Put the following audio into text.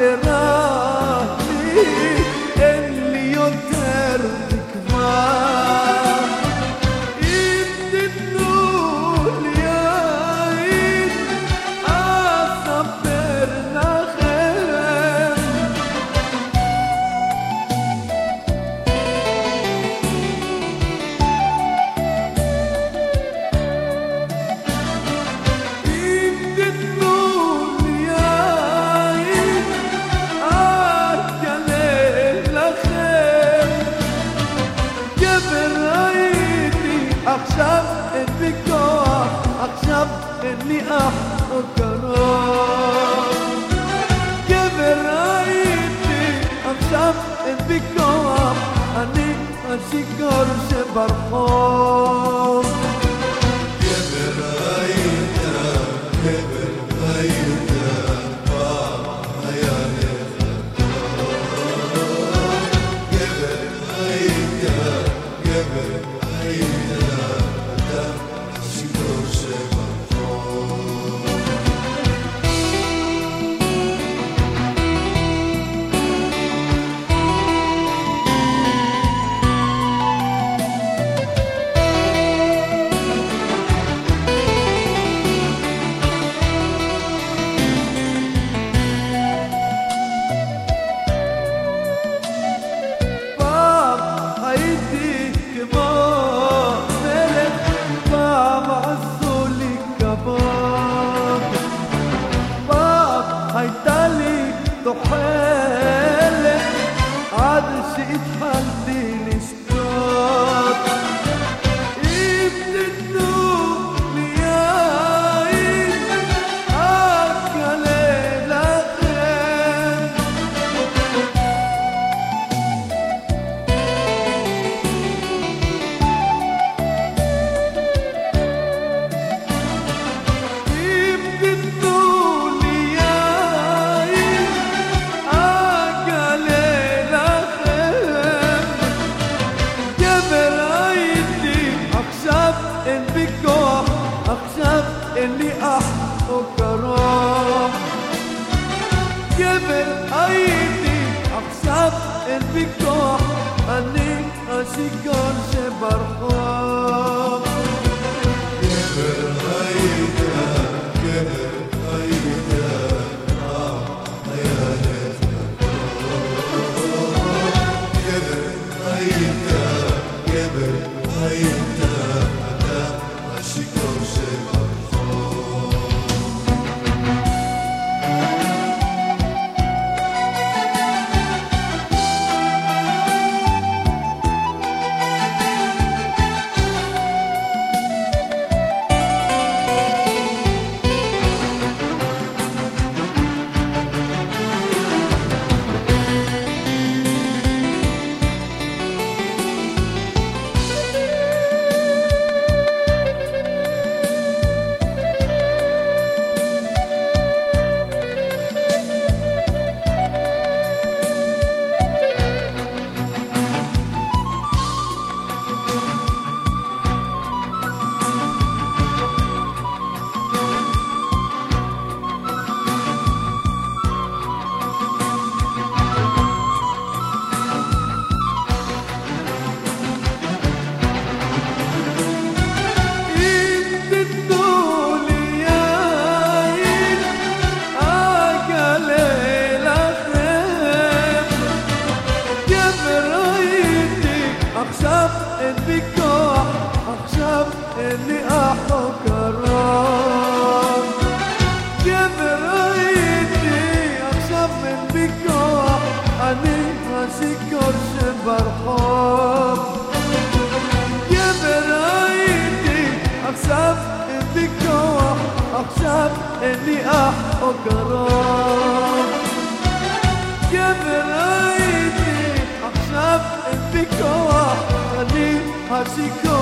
errar. אין לי אח או קרוב. גבר הייתי, עכשיו אין בי כוח, אני השיכור שברחוב. راسي اتهدي اللي أحبه كرام جبل أيدي أحسب البكاح أني أشكر شبرحام جبل أيدي جبل Hayır, hayır, hayır. עכשיו אין לי אח או קרוב. גבר הייתי, עכשיו אין בי כוח, אני השיכור